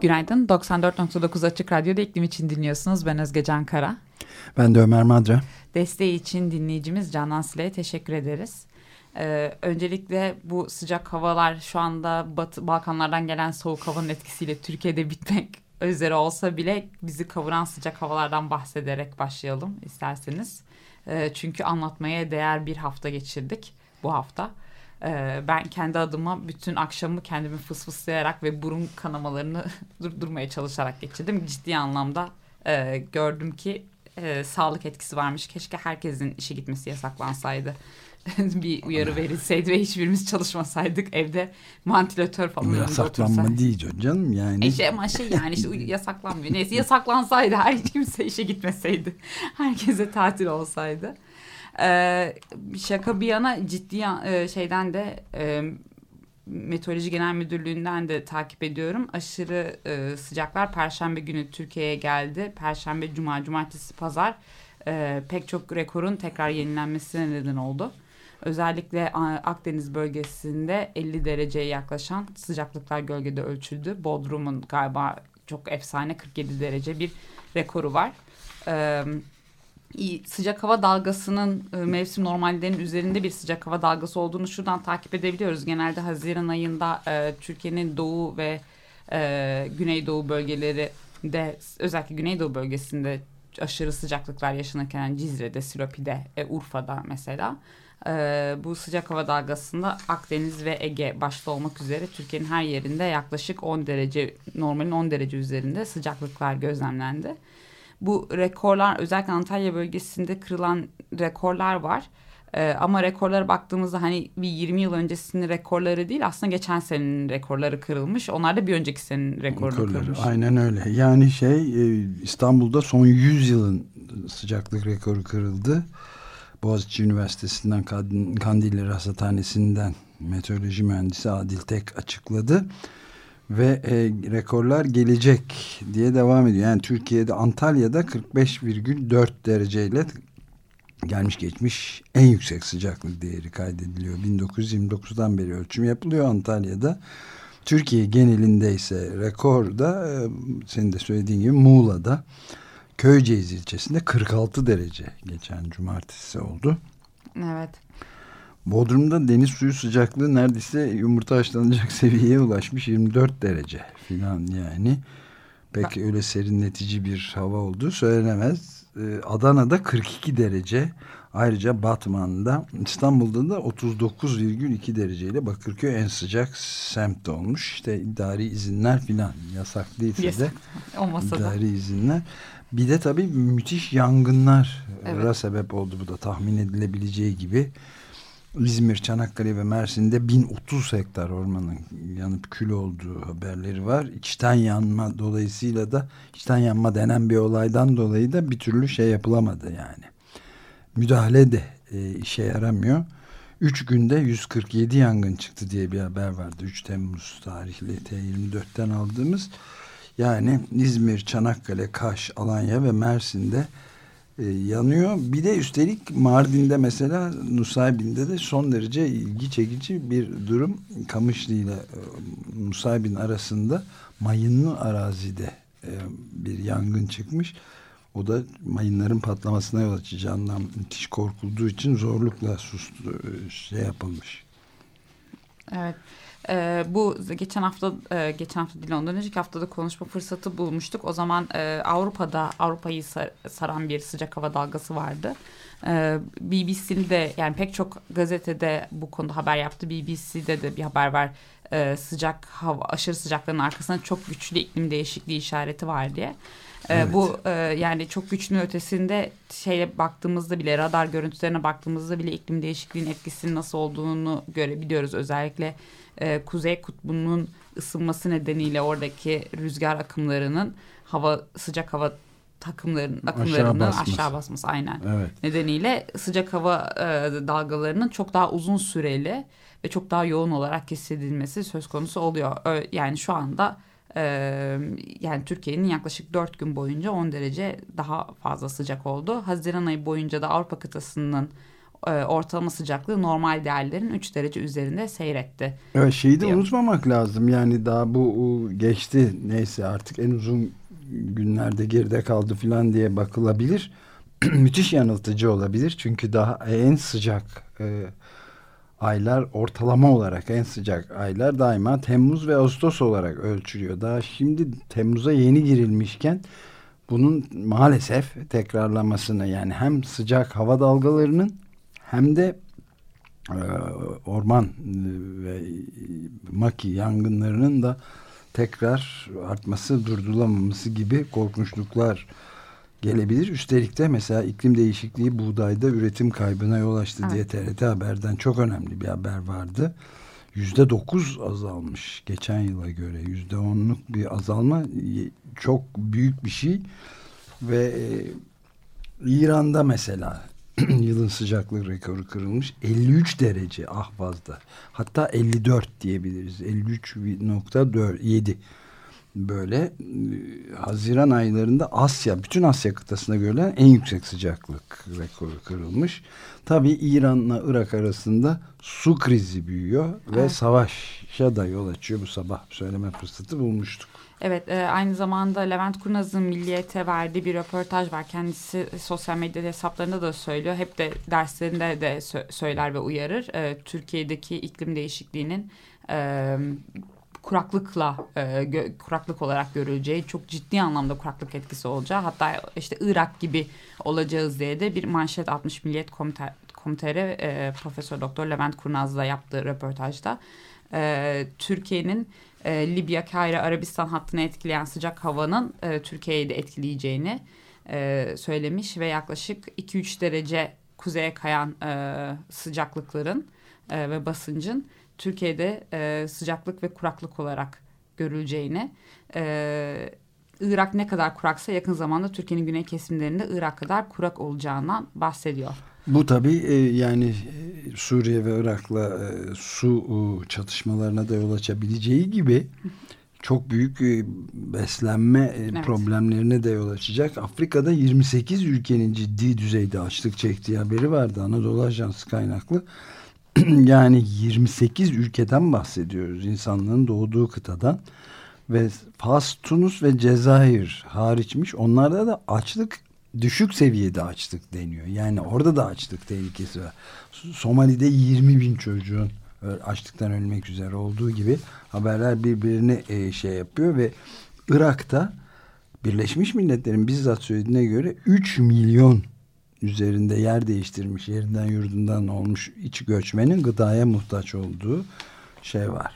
Günaydın. 94.9 Açık Radyo'da iklim için dinliyorsunuz. Ben Özge Can Kara. Ben de Ömer Madra. Desteği için dinleyicimiz Canan Sile'ye teşekkür ederiz. Ee, öncelikle bu sıcak havalar şu anda Batı, Balkanlardan gelen soğuk havanın etkisiyle Türkiye'de bitmek üzere olsa bile bizi kavuran sıcak havalardan bahsederek başlayalım isterseniz. Ee, çünkü anlatmaya değer bir hafta geçirdik bu hafta. Ee, ben kendi adıma bütün akşamı kendimi fısfıslayarak ve burun kanamalarını durdurmaya çalışarak geçirdim. Ciddi anlamda e, gördüm ki e, sağlık etkisi varmış. Keşke herkesin işe gitmesi yasaklansaydı. bir uyarı verilseydi ve hiçbirimiz çalışmasaydık evde mantilatör falan Yasaklanma değil canım yani. E şey, ama şey yani işte yasaklanmıyor. Neyse yasaklansaydı her kimse işe gitmeseydi. Herkese tatil olsaydı. Ee, şaka bir yana ciddi e, şeyden de e, Meteoroloji Genel Müdürlüğü'nden de takip ediyorum. Aşırı e, sıcaklar Perşembe günü Türkiye'ye geldi. Perşembe, Cuma, Cumartesi, Pazar e, pek çok rekorun tekrar yenilenmesine neden oldu. Özellikle Akdeniz bölgesinde 50 dereceye yaklaşan sıcaklıklar gölgede ölçüldü. Bodrum'un galiba çok efsane 47 derece bir rekoru var. Evet sıcak hava dalgasının e, mevsim normallerinin üzerinde bir sıcak hava dalgası olduğunu şuradan takip edebiliyoruz. Genelde Haziran ayında e, Türkiye'nin doğu ve e, güneydoğu bölgeleri de özellikle güneydoğu bölgesinde aşırı sıcaklıklar yaşanırken Cizre'de, Silopi'de, Urfa'da mesela bu sıcak hava dalgasında Akdeniz ve Ege başta olmak üzere Türkiye'nin her yerinde yaklaşık 10 derece normalin 10 derece üzerinde sıcaklıklar gözlemlendi bu rekorlar özellikle Antalya bölgesinde kırılan rekorlar var. Ee, ama rekorlara baktığımızda hani bir 20 yıl öncesinin rekorları değil aslında geçen senenin rekorları kırılmış. Onlar da bir önceki senenin rekorları kırılmış. Aynen öyle. Yani şey e, İstanbul'da son 100 yılın sıcaklık rekoru kırıldı. Boğaziçi Üniversitesi'nden Kandilli Rasathanesi'nden meteoroloji mühendisi Adil Tek açıkladı ve e, rekorlar gelecek diye devam ediyor. Yani Türkiye'de Antalya'da 45,4 dereceyle gelmiş geçmiş en yüksek sıcaklık değeri kaydediliyor. 1929'dan beri ölçüm yapılıyor Antalya'da. Türkiye genelinde ise rekor da e, senin de söylediğin gibi Muğla'da Köyceğiz ilçesinde 46 derece geçen cumartesi oldu. Evet. Bodrum'da deniz suyu sıcaklığı neredeyse yumurta haşlanacak seviyeye ulaşmış 24 derece filan yani. Pek ha. öyle serinletici bir hava olduğu söylenemez. Ee, Adana'da 42 derece. Ayrıca Batman'da İstanbul'da da 39,2 dereceyle Bakırköy en sıcak semt olmuş. İşte idari izinler filan yasak değilse yes. de Olmasa idari da. izinler. Bir de tabii müthiş yangınlar evet. sebep oldu bu da tahmin edilebileceği gibi. İzmir, Çanakkale ve Mersin'de 1030 hektar ormanın yanıp kül olduğu haberleri var. İçten yanma dolayısıyla da içten yanma denen bir olaydan dolayı da bir türlü şey yapılamadı yani. Müdahale de e, işe yaramıyor. 3 günde 147 yangın çıktı diye bir haber vardı. 3 Temmuz tarihli T24'ten aldığımız. Yani İzmir, Çanakkale, Kaş, Alanya ve Mersin'de e, yanıyor. Bir de üstelik Mardin'de mesela Nusaybin'de de son derece ilgi çekici bir durum. Kamışlı ile e, Nusaybin arasında mayınlı arazide e, bir yangın çıkmış. O da mayınların patlamasına yol açacağından müthiş korkulduğu için zorlukla sustu, e, şey yapılmış. Evet. E, bu geçen hafta e, geçen hafta değil ondan önceki haftada konuşma fırsatı bulmuştuk. O zaman e, Avrupa'da Avrupa'yı sar, saran bir sıcak hava dalgası vardı. E, BBC'de yani pek çok gazetede bu konuda haber yaptı. BBC'de de bir haber var. E, sıcak hava aşırı sıcakların arkasında çok güçlü iklim değişikliği işareti var diye. Evet. Bu e, yani çok güçlü ötesinde şeye baktığımızda bile radar görüntülerine baktığımızda bile iklim değişikliğinin etkisinin nasıl olduğunu görebiliyoruz. Özellikle e, Kuzey Kutbu'nun ısınması nedeniyle oradaki rüzgar akımlarının hava sıcak hava takımların akımlarının aşağı, aşağı basması aynen. Evet. Nedeniyle sıcak hava e, dalgalarının çok daha uzun süreli ve çok daha yoğun olarak hissedilmesi söz konusu oluyor. Yani şu anda yani Türkiye'nin yaklaşık dört gün boyunca 10 derece daha fazla sıcak oldu. Haziran ayı boyunca da Avrupa kıtasının e, ortalama sıcaklığı normal değerlerin 3 derece üzerinde seyretti. Evet şeyi de diyor. unutmamak lazım. Yani daha bu geçti neyse artık en uzun günlerde geride kaldı falan diye bakılabilir. Müthiş yanıltıcı olabilir. Çünkü daha en sıcak e, aylar ortalama olarak en sıcak aylar daima Temmuz ve Ağustos olarak ölçülüyor. Daha şimdi Temmuz'a yeni girilmişken bunun maalesef tekrarlamasını yani hem sıcak hava dalgalarının hem de e, orman e, ve maki yangınlarının da tekrar artması, durdurulamaması gibi korkunçluklar gelebilir. Üstelik de mesela iklim değişikliği buğdayda üretim kaybına yol açtı evet. diye TRT Haber'den çok önemli bir haber vardı. Yüzde dokuz azalmış geçen yıla göre. Yüzde onluk bir azalma çok büyük bir şey. Ve e, İran'da mesela yılın sıcaklık rekoru kırılmış. 53 derece Ahvaz'da. Hatta 54 diyebiliriz. 53.7 böyle e, Haziran aylarında Asya, bütün Asya kıtasında görülen en yüksek sıcaklık rekoru kırılmış. Tabi İran'la Irak arasında su krizi büyüyor evet. ve savaşa da yol açıyor. Bu sabah söyleme fırsatı bulmuştuk. Evet, e, aynı zamanda Levent Kurnaz'ın Milliyet'e verdiği bir röportaj var. Kendisi sosyal medya hesaplarında da söylüyor. Hep de derslerinde de sö söyler ve uyarır. E, Türkiye'deki iklim değişikliğinin e, kuraklıkla e, kuraklık olarak görüleceği çok ciddi anlamda kuraklık etkisi olacağı hatta işte Irak gibi olacağız diye de bir manşet 60 Milliyet Komite, Komiteri e, Profesör Doktor Levent Kurnaz'la yaptığı röportajda. E, Türkiye'nin e, Libya, Kahire, Arabistan hattını etkileyen sıcak havanın e, Türkiye'yi de etkileyeceğini e, söylemiş ve yaklaşık 2-3 derece kuzeye kayan e, sıcaklıkların e, ve basıncın Türkiye'de e, sıcaklık ve kuraklık olarak görüleceğini, e, Irak ne kadar kuraksa yakın zamanda Türkiye'nin güney kesimlerinde Irak kadar kurak olacağından bahsediyor. Bu tabii e, yani e, Suriye ve Irak'la e, su e, çatışmalarına da yol açabileceği gibi çok büyük beslenme evet. problemlerine de yol açacak. Afrika'da 28 ülkenin ciddi düzeyde açlık çektiği haberi vardı Anadolu Ajansı kaynaklı. yani 28 ülkeden bahsediyoruz insanlığın doğduğu kıtadan ve Fas, Tunus ve Cezayir hariçmiş. Onlarda da açlık düşük seviyede açlık deniyor. Yani orada da açlık tehlikesi var. Somali'de 20 bin çocuğun açlıktan ölmek üzere olduğu gibi haberler birbirini e, şey yapıyor ve Irak'ta Birleşmiş Milletler'in bizzat söylediğine göre 3 milyon üzerinde yer değiştirmiş, yerinden yurdundan olmuş iç göçmenin gıdaya muhtaç olduğu şey var.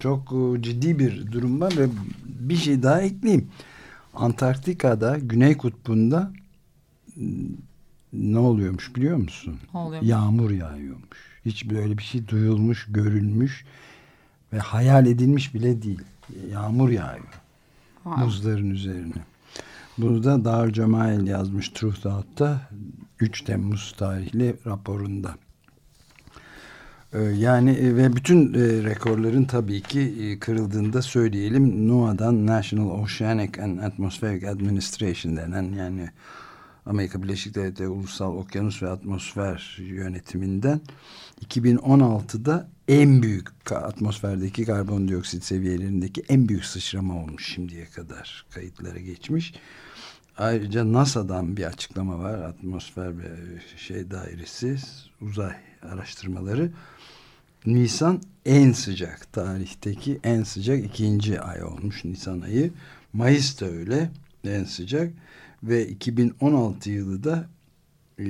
Çok e, ciddi bir durum var ve bir şey daha ekleyeyim. Antarktika'da, Güney Kutbu'nda ne oluyormuş biliyor musun? Oluyor. Yağmur yağıyormuş. Hiç böyle bir şey duyulmuş, görülmüş ve hayal edilmiş bile değil. Yağmur yağıyor. Wow. Buzların üzerine. Bunu da Dar Cemail yazmış Truth Out'ta 3 Temmuz tarihli raporunda. Ee, yani e, ve bütün e, rekorların tabii ki e, kırıldığında söyleyelim. NOAA'dan National Oceanic and Atmospheric Administration denen yani Amerika Birleşik Devletleri Ulusal Okyanus ve Atmosfer Yönetiminden 2016'da en büyük atmosferdeki karbondioksit seviyelerindeki en büyük sıçrama olmuş şimdiye kadar kayıtlara geçmiş. Ayrıca NASA'dan bir açıklama var. Atmosfer ve şey dairesi uzay araştırmaları. Nisan en sıcak tarihteki en sıcak ikinci ay olmuş Nisan ayı. Mayıs da öyle en sıcak ve 2016 yılı da e,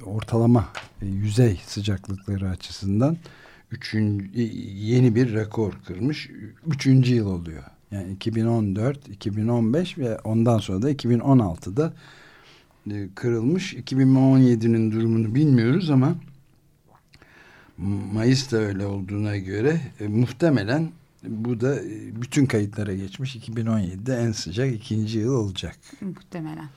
ortalama e, yüzey sıcaklıkları açısından üçüncü, e, yeni bir rekor kırmış. Üçüncü yıl oluyor. Yani 2014, 2015 ve ondan sonra da 2016'da e, kırılmış. 2017'nin durumunu bilmiyoruz ama Mayıs'ta öyle olduğuna göre e, muhtemelen bu da e, bütün kayıtlara geçmiş 2017'de en sıcak ikinci yıl olacak. Muhtemelen.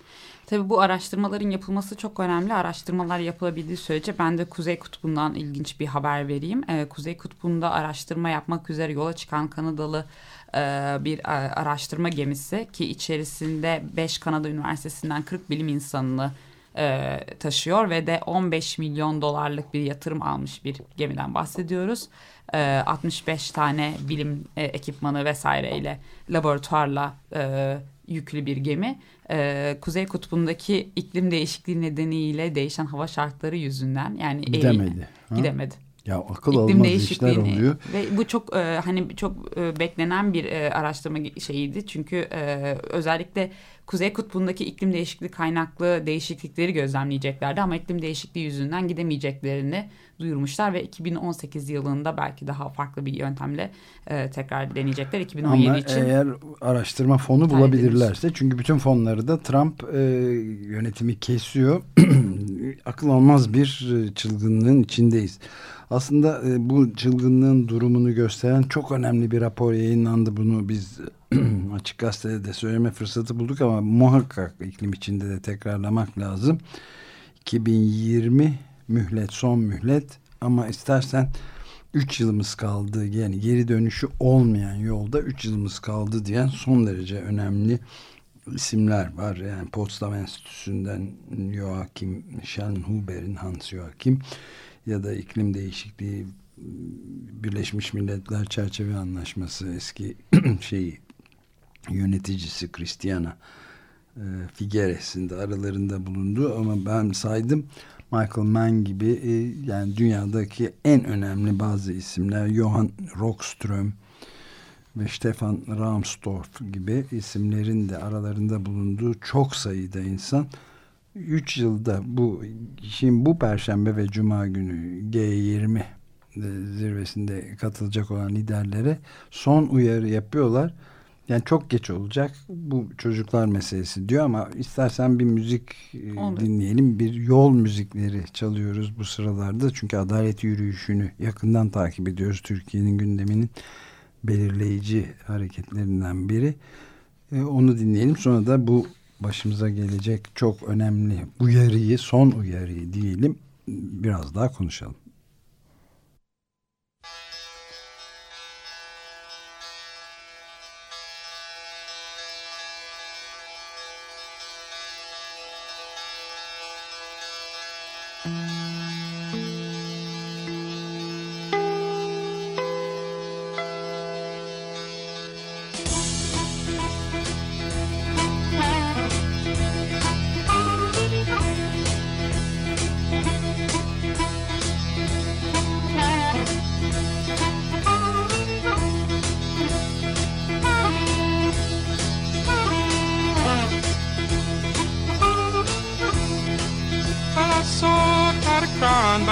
Tabii bu araştırmaların yapılması çok önemli. Araştırmalar yapılabildiği sürece ben de Kuzey Kutbu'ndan ilginç bir haber vereyim. Ee, Kuzey Kutbu'nda araştırma yapmak üzere yola çıkan Kanadalı bir e, araştırma gemisi ki içerisinde 5 Kanada Üniversitesi'nden 40 bilim insanını e, taşıyor ve de 15 milyon dolarlık bir yatırım almış bir gemiden bahsediyoruz. E, 65 tane bilim e, ekipmanı vesaireyle laboratuvarla e, yüklü bir gemi. E, Kuzey Kutbu'ndaki iklim değişikliği nedeniyle değişen hava şartları yüzünden yani gidemedi. Eğil, gidemedi. Ya akıl iklim olmaz işler oluyor. Ve bu çok e, hani çok e, beklenen bir e, araştırma şeyiydi. Çünkü e, özellikle Kuzey Kutbu'ndaki iklim değişikliği kaynaklı değişiklikleri gözlemleyeceklerdi ama iklim değişikliği yüzünden gidemeyeceklerini duyurmuşlar ve 2018 yılında belki daha farklı bir yöntemle e, tekrar deneyecekler 2017 Ama için. eğer araştırma fonu bulabilirlerse çünkü bütün fonları da Trump e, yönetimi kesiyor. Akıl olmaz bir e, çılgınlığın içindeyiz. Aslında e, bu çılgınlığın durumunu gösteren çok önemli bir rapor yayınlandı. Bunu biz açık gazetede de söyleme fırsatı bulduk ama muhakkak iklim içinde de tekrarlamak lazım. 2020 mühlet son mühlet ama istersen 3 yılımız kaldı yani geri dönüşü olmayan yolda 3 yılımız kaldı diyen son derece önemli isimler var. Yani Potsdam Enstitüsü'nden Joachim Schellenhuber'in Hans Joachim ya da iklim değişikliği Birleşmiş Milletler Çerçeve Anlaşması eski şeyi yöneticisi Christiana e, Figueres'in de aralarında bulundu. Ama ben saydım Michael Mann gibi e, yani dünyadaki en önemli bazı isimler Johan Rockström ve Stefan Ramstorff gibi isimlerin de aralarında bulunduğu çok sayıda insan 3 yılda bu şimdi bu perşembe ve cuma günü G20 zirvesinde katılacak olan liderlere son uyarı yapıyorlar. Yani çok geç olacak bu çocuklar meselesi diyor ama istersen bir müzik e, Olur. dinleyelim. Bir yol müzikleri çalıyoruz bu sıralarda. Çünkü adalet yürüyüşünü yakından takip ediyoruz. Türkiye'nin gündeminin belirleyici hareketlerinden biri. E, onu dinleyelim. Sonra da bu başımıza gelecek çok önemli uyarıyı, son uyarıyı diyelim biraz daha konuşalım.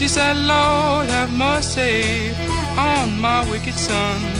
She said, Lord, have mercy on my wicked son.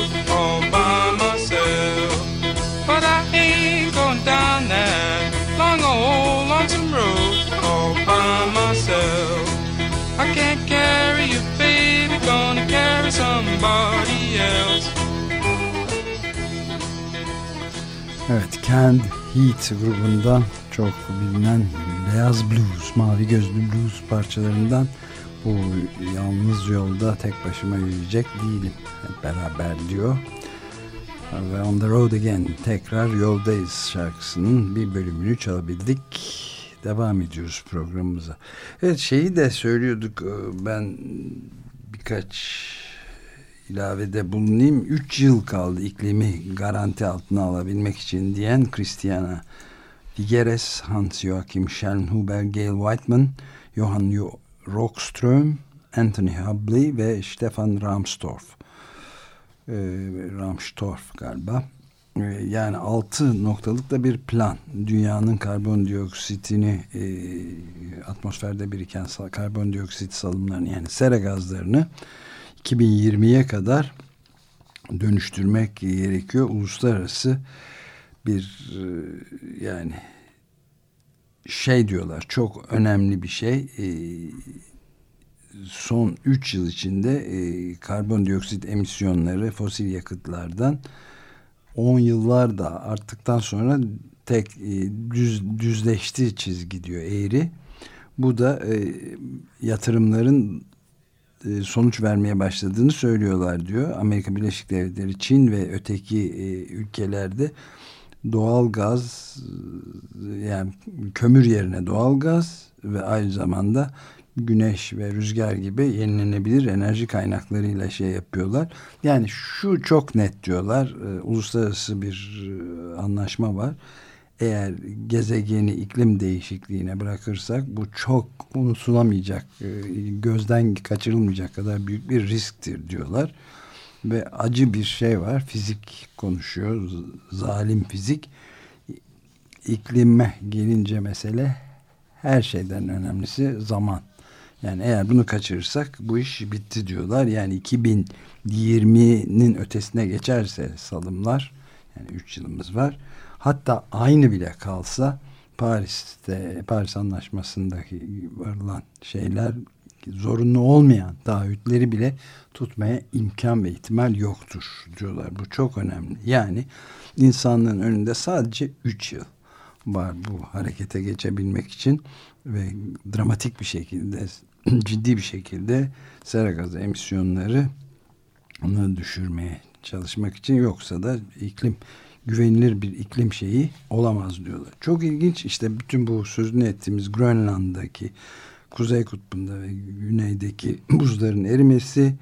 down that long old lonesome road all by myself. I can't carry you, baby, gonna carry somebody else. Evet, Canned Heat grubundan çok bilinen beyaz blues, mavi gözlü blues parçalarından bu yalnız yolda tek başıma yürüyecek değilim. Hep beraber diyor. Ve On the Road Again tekrar yoldayız şarkısının bir bölümünü çalabildik. Devam ediyoruz programımıza. Evet şeyi de söylüyorduk ben birkaç ilavede bulunayım. 3 yıl kaldı iklimi garanti altına alabilmek için diyen Christiana Figueres, Hans-Joachim Schellenhuber, Gail Whiteman, Johann Rockström, Anthony Hubley ve Stefan Ramstorff. Ee, Ramstorff galiba. Ee, yani 6 noktalık da bir plan. Dünyanın karbondioksitini e, atmosferde biriken karbondioksit salımlarını yani sera gazlarını 2020'ye kadar dönüştürmek gerekiyor. Uluslararası bir e, yani şey diyorlar çok önemli bir şey. E, son 3 yıl içinde e, karbondioksit emisyonları fosil yakıtlardan 10 yıllar da arttıktan sonra tek düz, düzleşti çizgi diyor eğri. Bu da yatırımların sonuç vermeye başladığını söylüyorlar diyor. Amerika Birleşik Devletleri, Çin ve öteki ülkelerde doğal gaz yani kömür yerine doğal gaz ve aynı zamanda güneş ve rüzgar gibi yenilenebilir enerji kaynaklarıyla şey yapıyorlar. Yani şu çok net diyorlar. E, uluslararası bir e, anlaşma var. Eğer gezegeni iklim değişikliğine bırakırsak bu çok unutulamayacak, e, gözden kaçırılmayacak kadar büyük bir risktir diyorlar ve acı bir şey var. Fizik konuşuyor. Zalim fizik. İklime gelince mesele her şeyden önemlisi zaman. Yani eğer bunu kaçırırsak bu iş bitti diyorlar. Yani 2020'nin ötesine geçerse salımlar yani 3 yılımız var. Hatta aynı bile kalsa Paris'te Paris Anlaşması'ndaki varılan şeyler zorunlu olmayan taahhütleri bile tutmaya imkan ve ihtimal yoktur diyorlar. Bu çok önemli. Yani insanlığın önünde sadece 3 yıl var bu harekete geçebilmek için ve dramatik bir şekilde ciddi bir şekilde sera gazı emisyonları onu düşürmeye çalışmak için yoksa da iklim güvenilir bir iklim şeyi olamaz diyorlar. Çok ilginç işte bütün bu sözünü ettiğimiz Grönland'daki Kuzey Kutbu'nda ve güneydeki buzların erimesi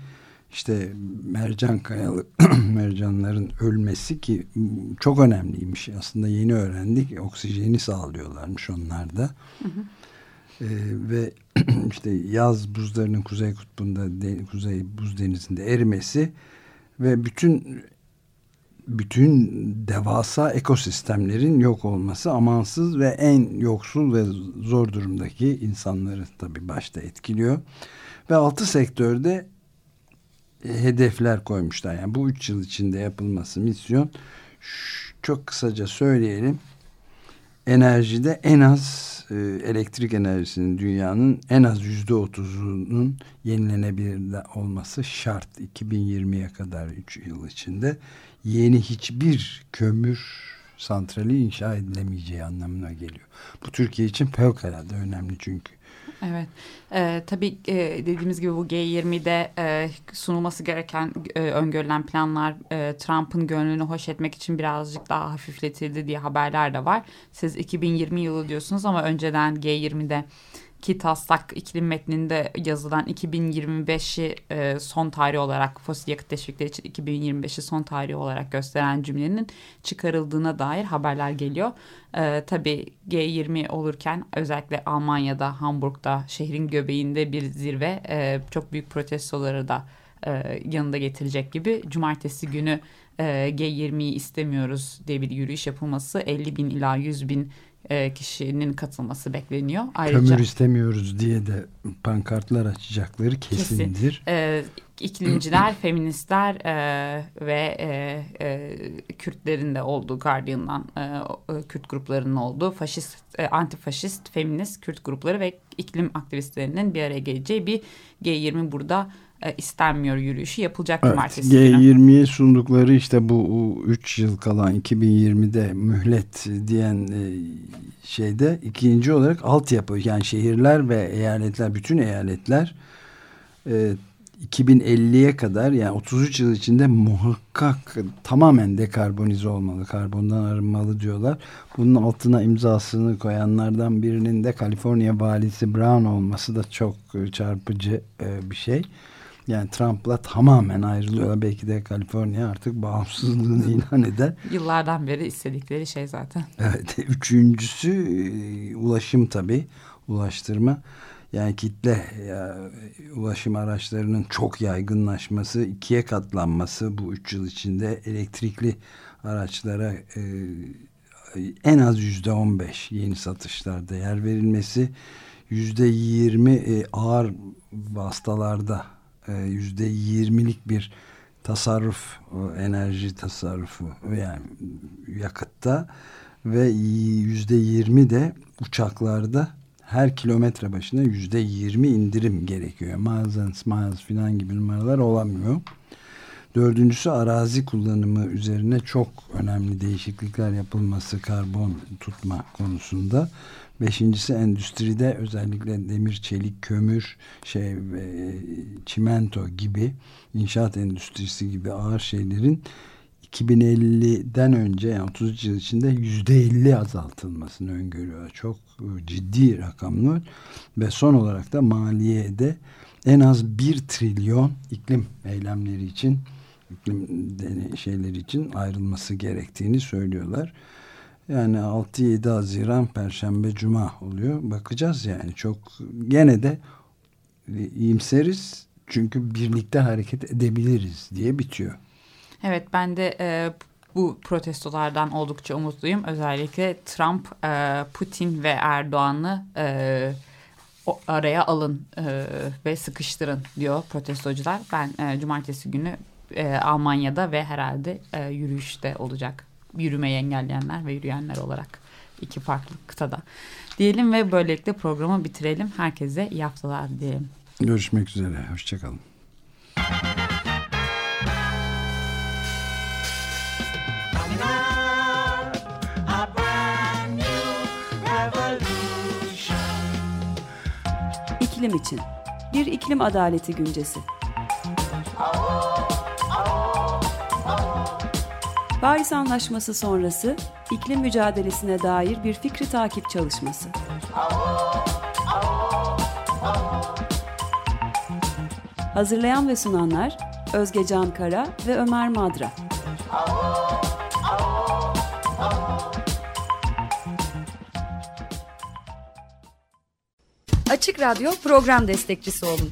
işte mercan kayalı mercanların ölmesi ki çok önemliymiş aslında yeni öğrendik oksijeni sağlıyorlarmış onlar da hı hı. Ee, ve işte yaz buzlarının kuzey kutbunda de, kuzey buz denizinde erimesi ve bütün bütün devasa ekosistemlerin yok olması amansız ve en yoksul ve zor durumdaki insanları tabii başta etkiliyor. Ve altı sektörde e, hedefler koymuşlar. Yani bu üç yıl içinde yapılması misyon çok kısaca söyleyelim. Enerjide en az e, elektrik enerjisinin dünyanın en az yüzde otuzunun yenilenebilir olması şart 2020'ye kadar üç yıl içinde yeni hiçbir kömür santrali inşa edilemeyeceği anlamına geliyor. Bu Türkiye için fevkalade önemli çünkü. Evet. Ee, tabii e, dediğimiz gibi bu G20'de e, sunulması gereken e, öngörülen planlar e, Trump'ın gönlünü hoş etmek için birazcık daha hafifletildi diye haberler de var. Siz 2020 yılı diyorsunuz ama önceden G20'de ki taslak iklim metninde yazılan 2025'i e, son tarih olarak fosil yakıt teşvikleri için 2025'i son tarih olarak gösteren cümlenin çıkarıldığına dair haberler geliyor. E, tabii G20 olurken özellikle Almanya'da, Hamburg'da, şehrin göbeğinde bir zirve e, çok büyük protestoları da e, yanında getirecek gibi. Cumartesi günü e, G20'yi istemiyoruz diye bir yürüyüş yapılması 50 bin ila 100 bin e, kişinin katılması bekleniyor. Ayrıca, Kömür istemiyoruz diye de pankartlar açacakları kesindir. Kesin. E, iklimciler, feministler e, ve e, e, Kürtlerin de olduğu Guardian'dan e, Kürt gruplarının olduğu faşist, e, antifaşist, feminist Kürt grupları ve iklim aktivistlerinin bir araya geleceği bir G20 burada e, istenmiyor yürüyüşü yapılacak evet, cumartesi G20'ye sundukları işte bu 3 yıl kalan 2020'de mühlet diyen e, şeyde ikinci olarak altyapı yani şehirler ve eyaletler bütün eyaletler e, 2050'ye kadar yani 33 yıl içinde muhakkak tamamen dekarbonize olmalı, karbondan arınmalı diyorlar. Bunun altına imzasını koyanlardan birinin de Kaliforniya valisi Brown olması da çok çarpıcı e, bir şey. Yani Trump'la tamamen ayrılıyorlar. Belki de Kaliforniya artık bağımsızlığını ilan eder. Yıllardan beri istedikleri şey zaten. Evet. Üçüncüsü e, ulaşım tabii. Ulaştırma. Yani kitle ya, ulaşım araçlarının çok yaygınlaşması, ikiye katlanması bu üç yıl içinde elektrikli araçlara e, en az yüzde on beş yeni satışlarda yer verilmesi, yüzde yirmi e, ağır hastalarda yüzde yirmilik bir tasarruf enerji tasarrufu yani yakıtta ve yüzde yirmi de uçaklarda her kilometre başına yüzde yirmi indirim gerekiyor. Miles and Smiles filan gibi numaralar olamıyor. Dördüncüsü arazi kullanımı üzerine çok önemli değişiklikler yapılması karbon tutma konusunda. Beşincisi endüstride özellikle demir, çelik, kömür, şey, e, çimento gibi inşaat endüstrisi gibi ağır şeylerin 2050'den önce yani 33 yıl içinde yüzde 50 azaltılmasını öngörüyor. Çok ciddi rakamlar ve son olarak da maliyede en az 1 trilyon iklim eylemleri için iklim şeyleri için ayrılması gerektiğini söylüyorlar. Yani 6-7 Haziran Perşembe Cuma oluyor. Bakacağız yani çok gene de iyimseriz çünkü birlikte hareket edebiliriz diye bitiyor. Evet ben de e, bu protestolardan oldukça umutluyum. Özellikle Trump, e, Putin ve Erdoğan'ı e, araya alın e, ve sıkıştırın diyor protestocular. Ben e, cumartesi günü e, Almanya'da ve herhalde e, yürüyüşte olacak. Yürümeyi engelleyenler ve yürüyenler olarak iki farklı kıtada. Diyelim ve böylelikle programı bitirelim. Herkese iyi haftalar diyelim. Görüşmek üzere. Hoşçakalın. İklim için bir iklim adaleti güncesi. Paris Anlaşması sonrası iklim mücadelesine dair bir fikri takip çalışması. Hazırlayan ve sunanlar Özge Can Kara ve Ömer Madra. Açık Radyo program destekçisi olun.